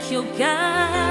thank you got all.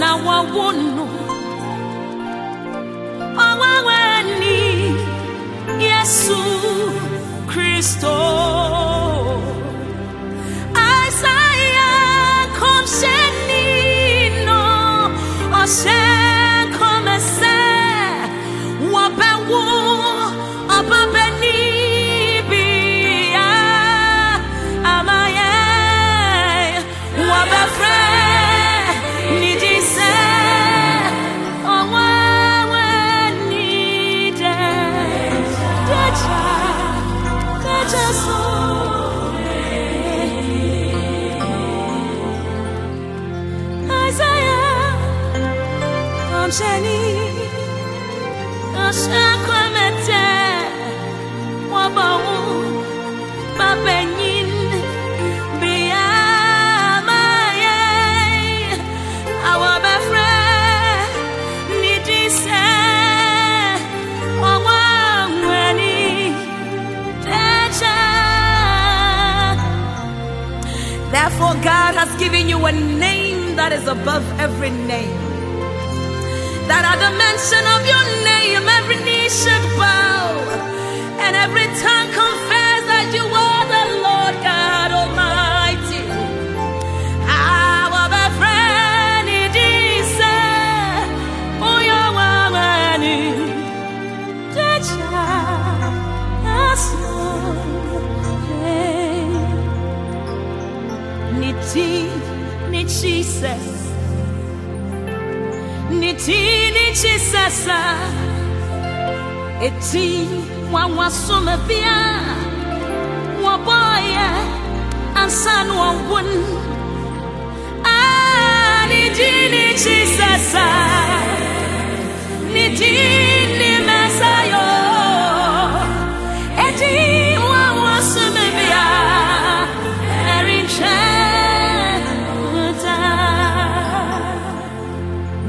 na wawunu owaweni yesu kristo. Isaiya komshenino oshe komese wabewu Therefore, God has given you a name that is above every name. That at the mention of your name, Eti wawasome bia. Waboye Ansan wawun Ah Nitini chisasa. Nitini mesayo Eti wawasome bia. Erin Cheta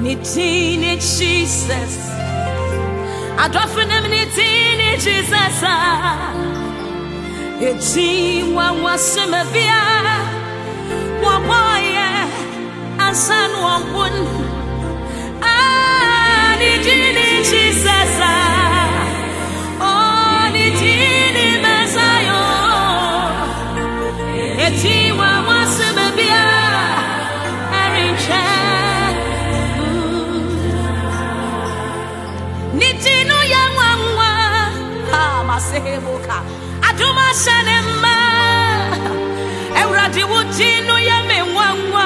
Nitini Jesus Adwafunem nitini Jesus Eti wawasome bia Waboye Ansan wawun Ah Nitini Jesus Oh shanema Ewurade wo tinu ya me nwanwa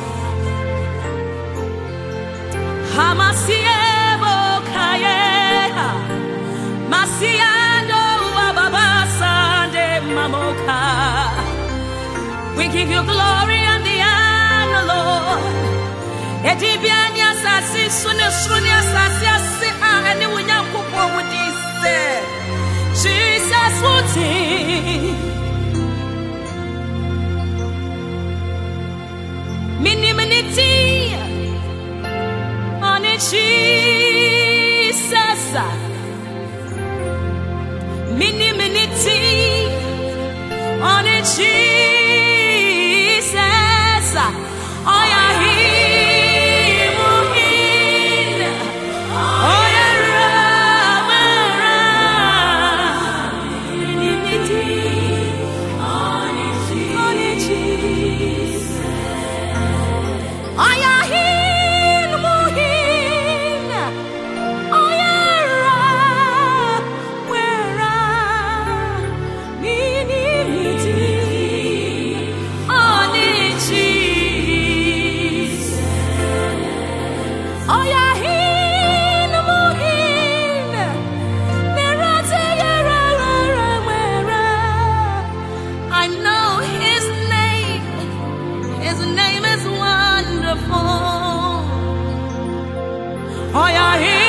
you glory and the honor, Lord. Edibianya sasi sune sune sasi asi ah, a ene wunyankupo wudise. Jesus wuti. Miniminity on it, Jesus. Ah. Miniminity on it, Jesus. Oh yeah! hear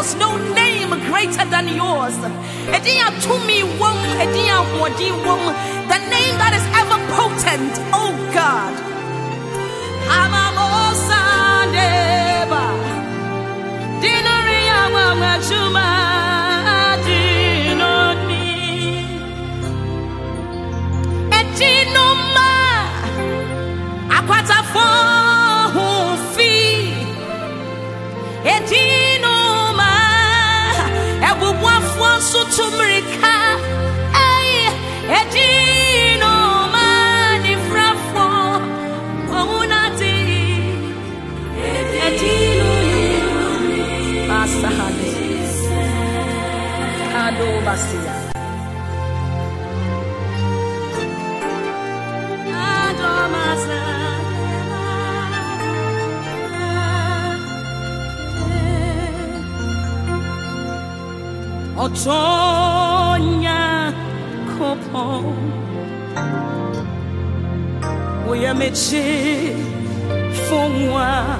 yours, no name greater than yours. Edia tumi wom, edia wadi wom, the name that is ever potent, oh God. Amen. Basia. Otonya kopo Uyameche fongwa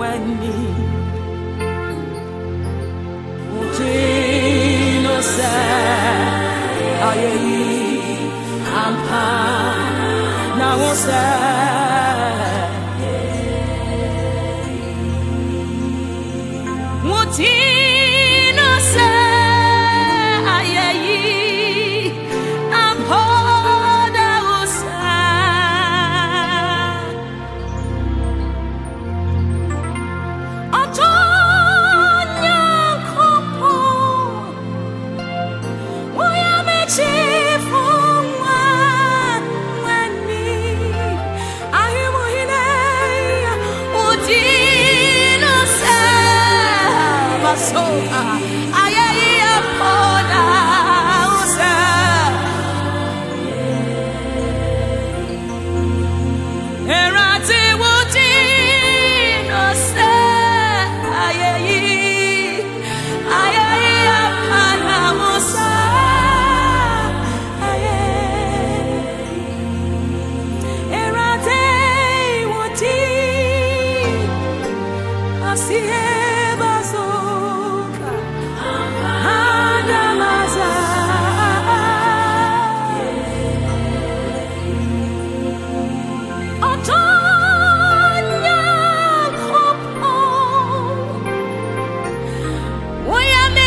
wani Now we'll